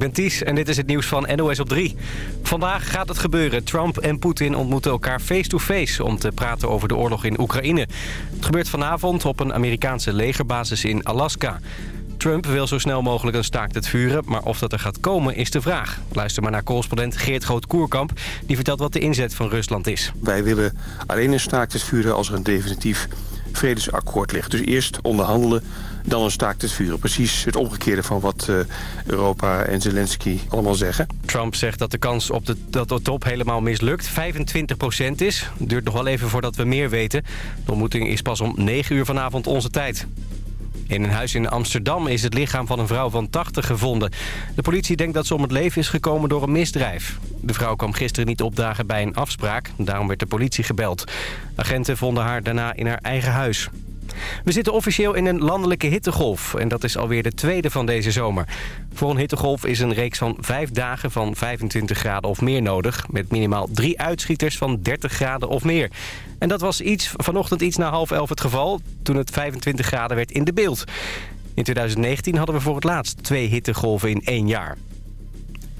ben Ties en dit is het nieuws van NOS op 3. Vandaag gaat het gebeuren. Trump en Poetin ontmoeten elkaar face-to-face... om te praten over de oorlog in Oekraïne. Het gebeurt vanavond op een Amerikaanse legerbasis in Alaska. Trump wil zo snel mogelijk een staakt het vuren... maar of dat er gaat komen is de vraag. Luister maar naar correspondent Geert Groot-Koerkamp... die vertelt wat de inzet van Rusland is. Wij willen alleen een staakt het vuren als er een definitief vredesakkoord ligt. Dus eerst onderhandelen, dan een staakt het vuren. Precies het omgekeerde van wat uh, Europa en Zelensky allemaal zeggen. Trump zegt dat de kans op de, dat de top helemaal mislukt 25% is. Het duurt nog wel even voordat we meer weten. De ontmoeting is pas om 9 uur vanavond onze tijd. In een huis in Amsterdam is het lichaam van een vrouw van 80 gevonden. De politie denkt dat ze om het leven is gekomen door een misdrijf. De vrouw kwam gisteren niet opdagen bij een afspraak. Daarom werd de politie gebeld. Agenten vonden haar daarna in haar eigen huis. We zitten officieel in een landelijke hittegolf. En dat is alweer de tweede van deze zomer. Voor een hittegolf is een reeks van vijf dagen van 25 graden of meer nodig. Met minimaal drie uitschieters van 30 graden of meer. En dat was iets, vanochtend iets na half elf het geval... toen het 25 graden werd in de beeld. In 2019 hadden we voor het laatst twee hittegolven in één jaar.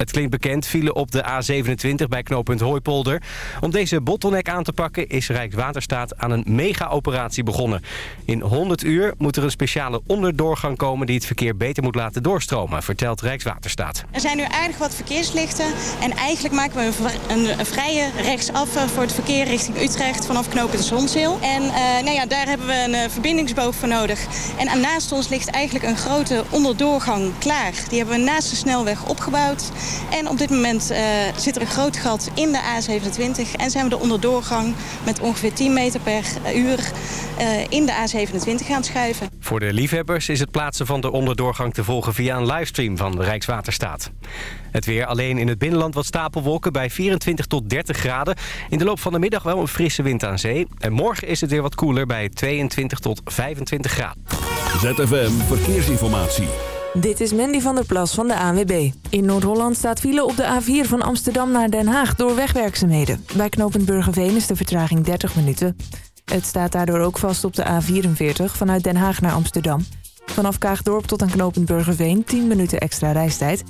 Het klinkt bekend, vielen op de A27 bij knooppunt Hooipolder. Om deze bottleneck aan te pakken is Rijkswaterstaat aan een mega-operatie begonnen. In 100 uur moet er een speciale onderdoorgang komen die het verkeer beter moet laten doorstromen, vertelt Rijkswaterstaat. Er zijn nu aardig wat verkeerslichten en eigenlijk maken we een, vrije rechtsaf eh, voor het verkeer richting Utrecht vanaf knooppunt Zonzeel. En uh, nou ja, daar hebben we een uh, verbindingsboog voor nodig. En naast ons ligt eigenlijk een grote onderdoorgang klaar. Die hebben we naast de snelweg opgebouwd. En op dit moment uh, zit er een groot gat in de A27 en zijn we de onderdoorgang met ongeveer 10 meter per uur uh, in de A27 gaan schuiven. Voor de liefhebbers is het plaatsen van de onderdoorgang te volgen via een livestream van de Rijkswaterstaat. Het weer alleen in het binnenland wat stapelwolken bij 24 tot 30 graden. In de loop van de middag wel een frisse wind aan zee. En morgen is het weer wat koeler bij 22 tot 25 graden. ZFM Verkeersinformatie. Dit is Mandy van der Plas van de ANWB. In Noord-Holland staat file op de A4 van Amsterdam naar Den Haag door wegwerkzaamheden. Bij knooppunt Burgerveen is de vertraging 30 minuten. Het staat daardoor ook vast op de A44 vanuit Den Haag naar Amsterdam. Vanaf Kaagdorp tot aan knooppunt Burgerveen 10 minuten extra reistijd.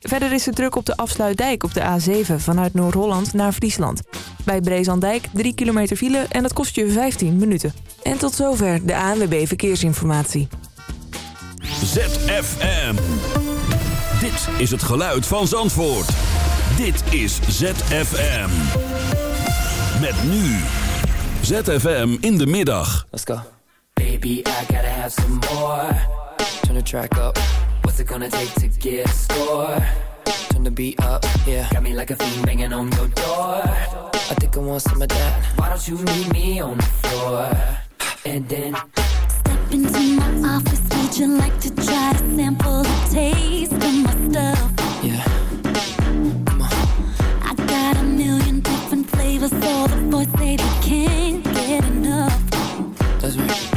Verder is het druk op de afsluitdijk op de A7 vanuit Noord-Holland naar Friesland. Bij Brezandijk 3 kilometer file en dat kost je 15 minuten. En tot zover de ANWB Verkeersinformatie. ZFM. Dit is het geluid van Zandvoort. Dit is ZFM. Met nu. ZFM in de middag. Let's go. Baby, I gotta have some more. Turn the track up. What's it gonna take to get score? Turn the beat up, yeah. Got me like a fiend banging on your door. I think I want some of that. Why don't you meet me on the floor? And then... Into my office, would you like to try to sample taste of my stuff? Yeah. Come on. I got a million different flavors, so the boys say they can't get enough. That's right.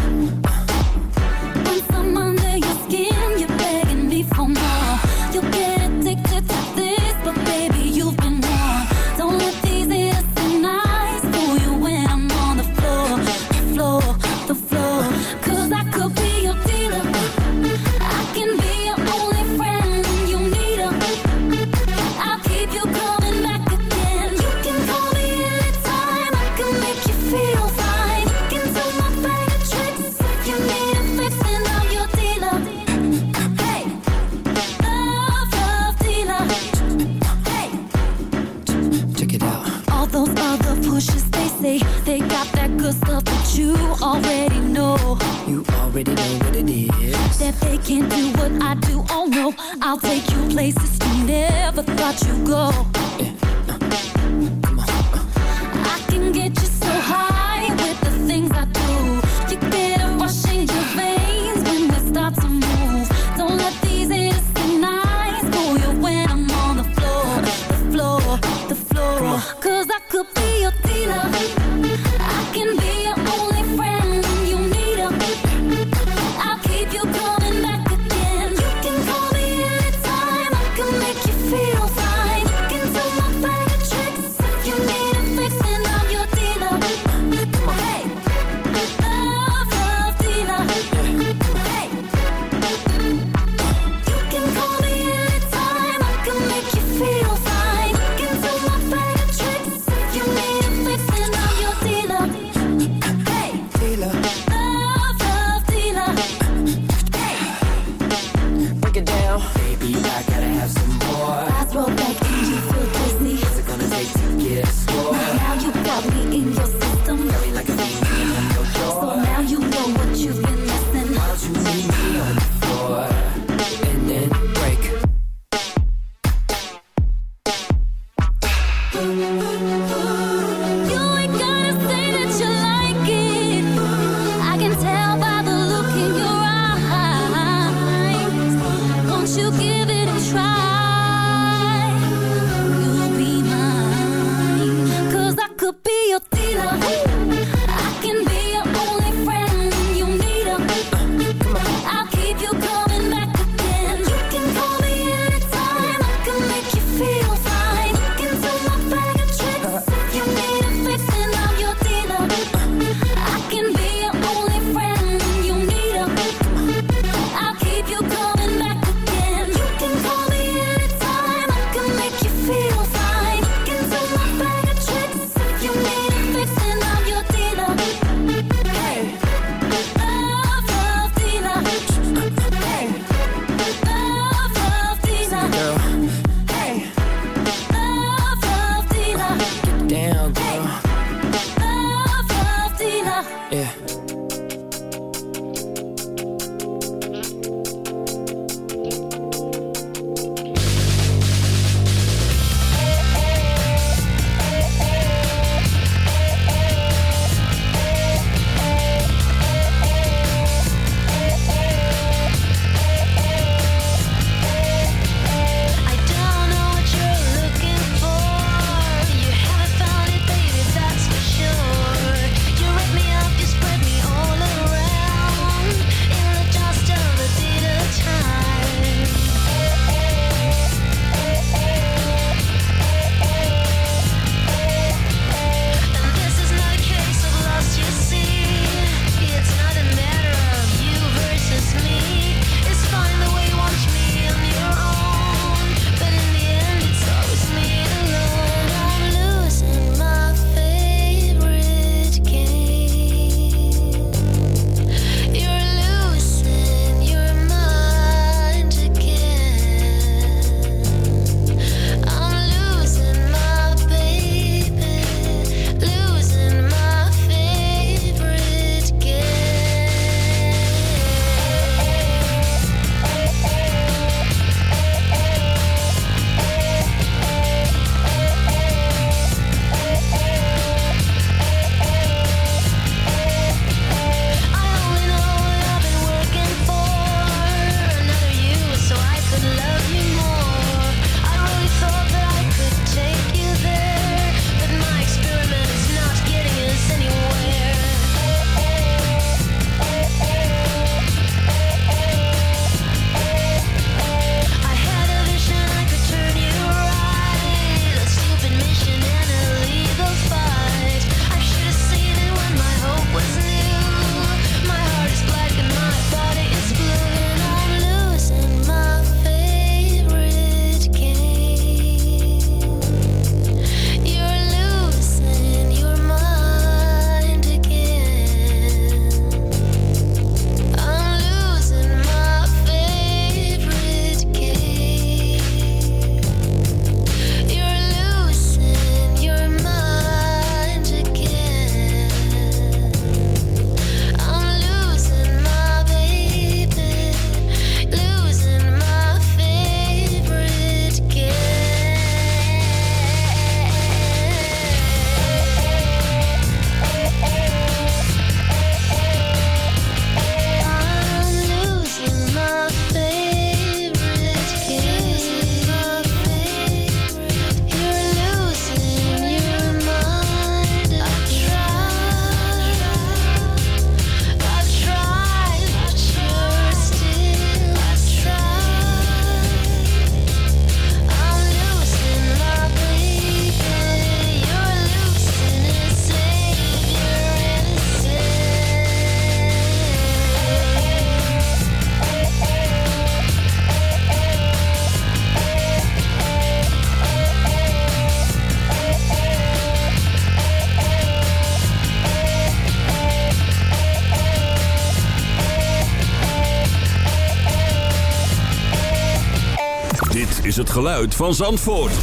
geluid van Zandvoort.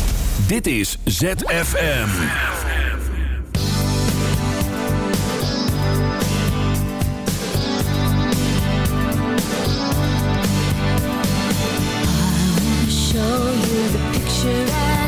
Dit is ZFM. show you the picture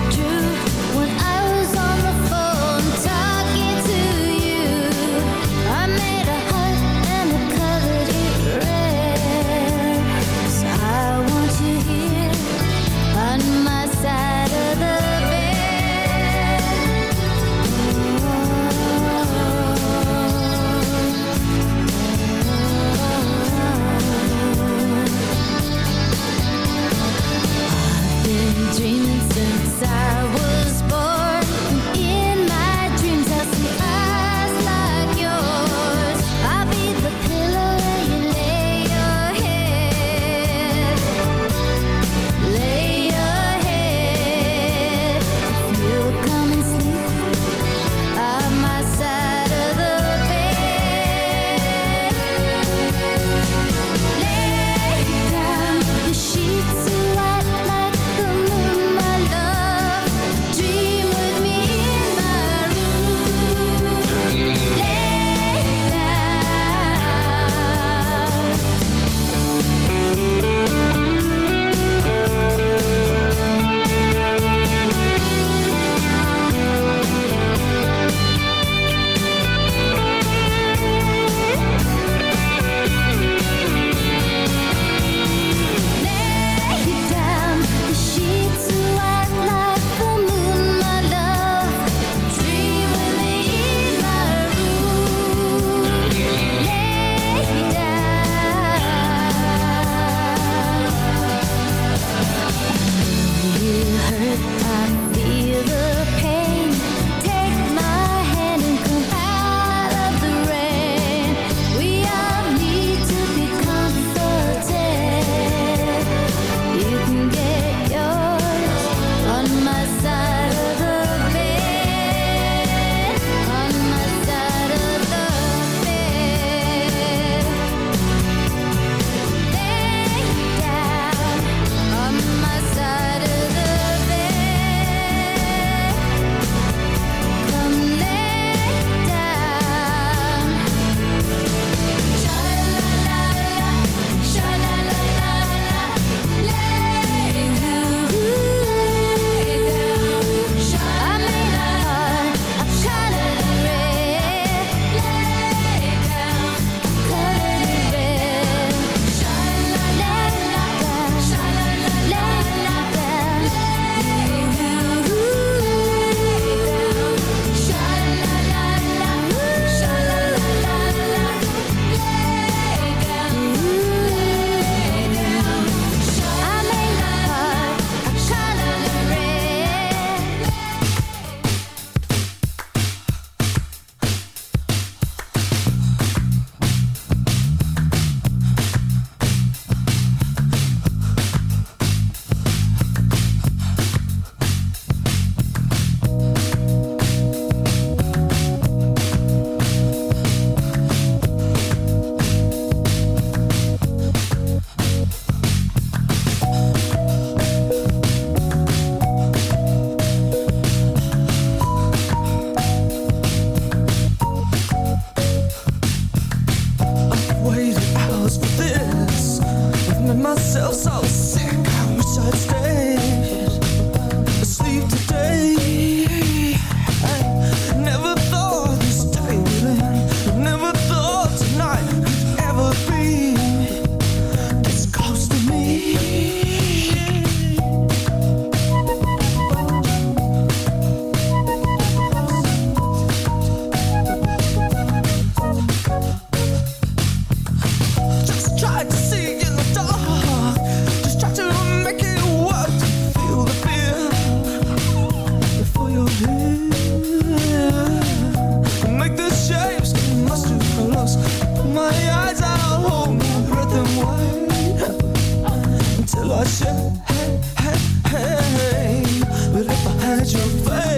had your face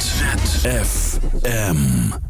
ZFM.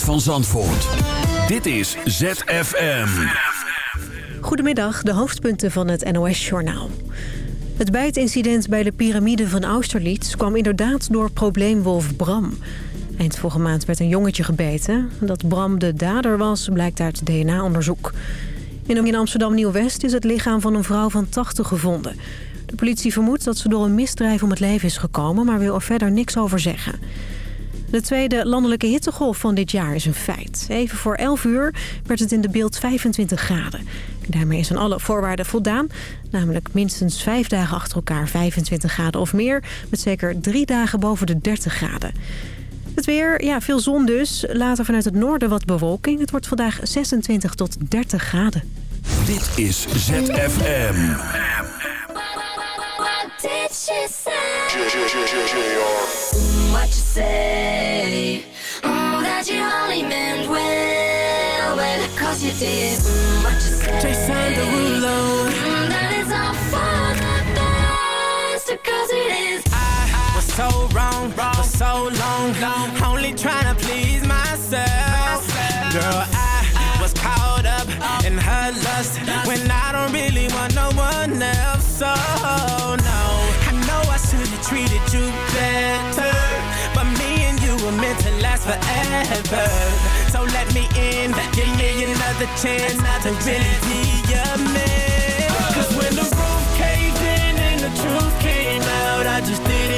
Van Zandvoort. Dit is ZFM. Goedemiddag, de hoofdpunten van het NOS-journaal. Het bijtincident bij de piramide van Austerlitz kwam inderdaad door probleemwolf Bram. Eind vorige maand werd een jongetje gebeten. Dat Bram de dader was, blijkt uit DNA-onderzoek. In Amsterdam Nieuw-West is het lichaam van een vrouw van 80 gevonden. De politie vermoedt dat ze door een misdrijf om het leven is gekomen... maar wil er verder niks over zeggen. De tweede landelijke hittegolf van dit jaar is een feit. Even voor 11 uur werd het in de beeld 25 graden. En daarmee is aan alle voorwaarden voldaan. Namelijk minstens vijf dagen achter elkaar 25 graden of meer... met zeker drie dagen boven de 30 graden. Het weer, ja, veel zon dus. Later vanuit het noorden wat bewolking. Het wordt vandaag 26 tot 30 graden. Dit is ZFM. What did she say? What you say? Oh, that you only meant well, well, cause you did. Mm, What you say? Jason Derulo. Mm, That is all for the best, cause it is. I was so wrong, for so long, only trying to please myself. Girl, I was caught up in her lust when I don't really want no one else. So you better, but me and you were meant to last forever. So let me in, give me another chance to really be your man. Cause when the roof caved in and the truth came out, I just didn't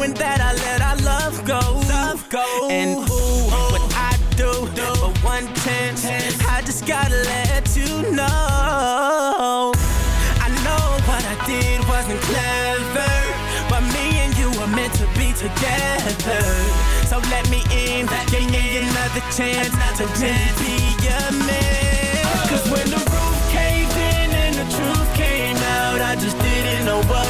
knowing that I let our love go? Love go. And ooh, what I do for one chance, I just gotta let you know. I know what I did wasn't clever, but me and you were meant to be together. So let me in, give me another chance to really be your man. Cause when the roof caved in and the truth came out, I just didn't know what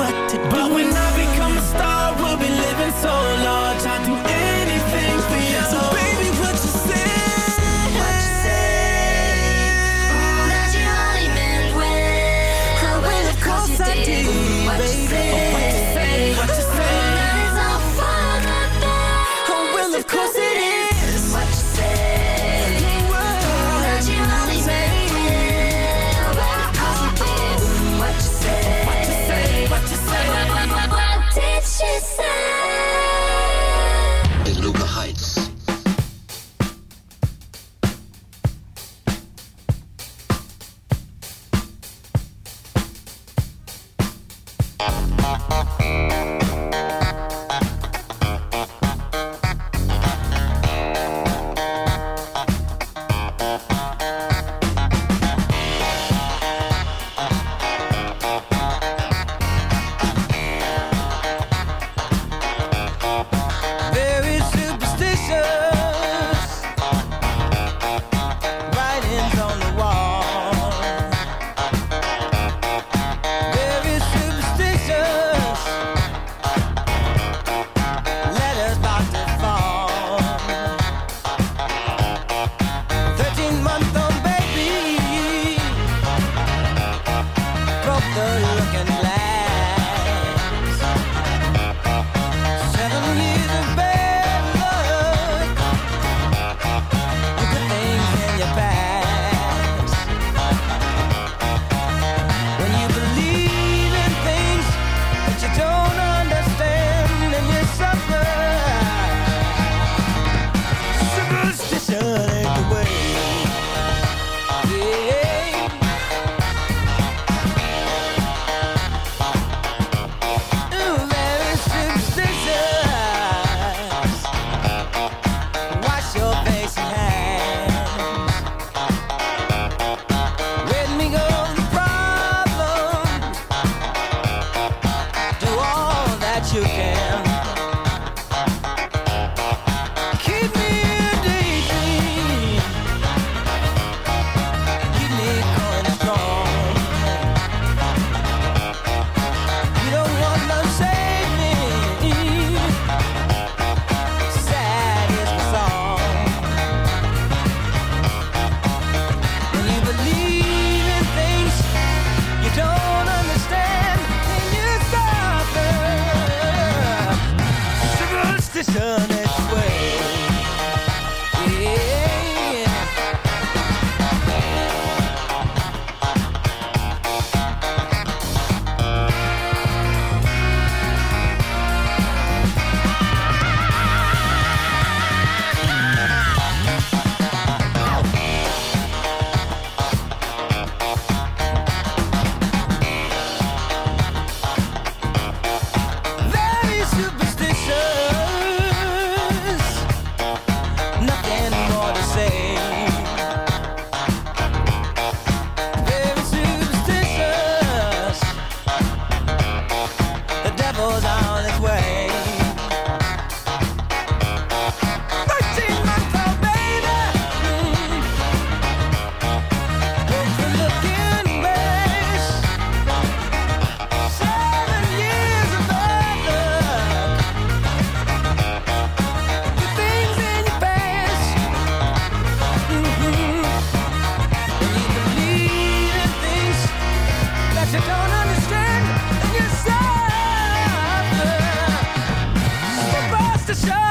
show.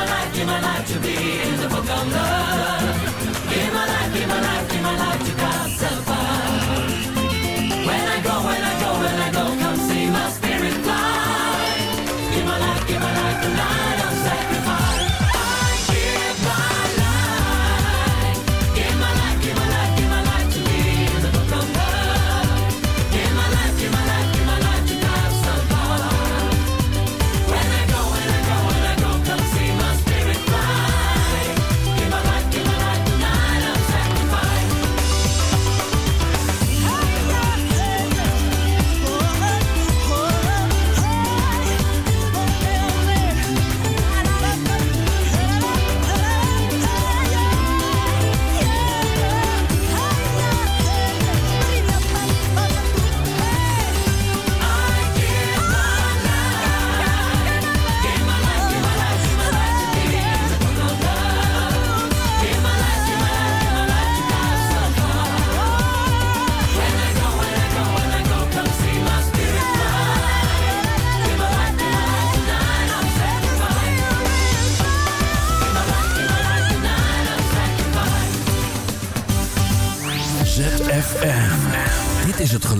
my life, give my life to be in the book of love.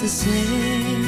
the same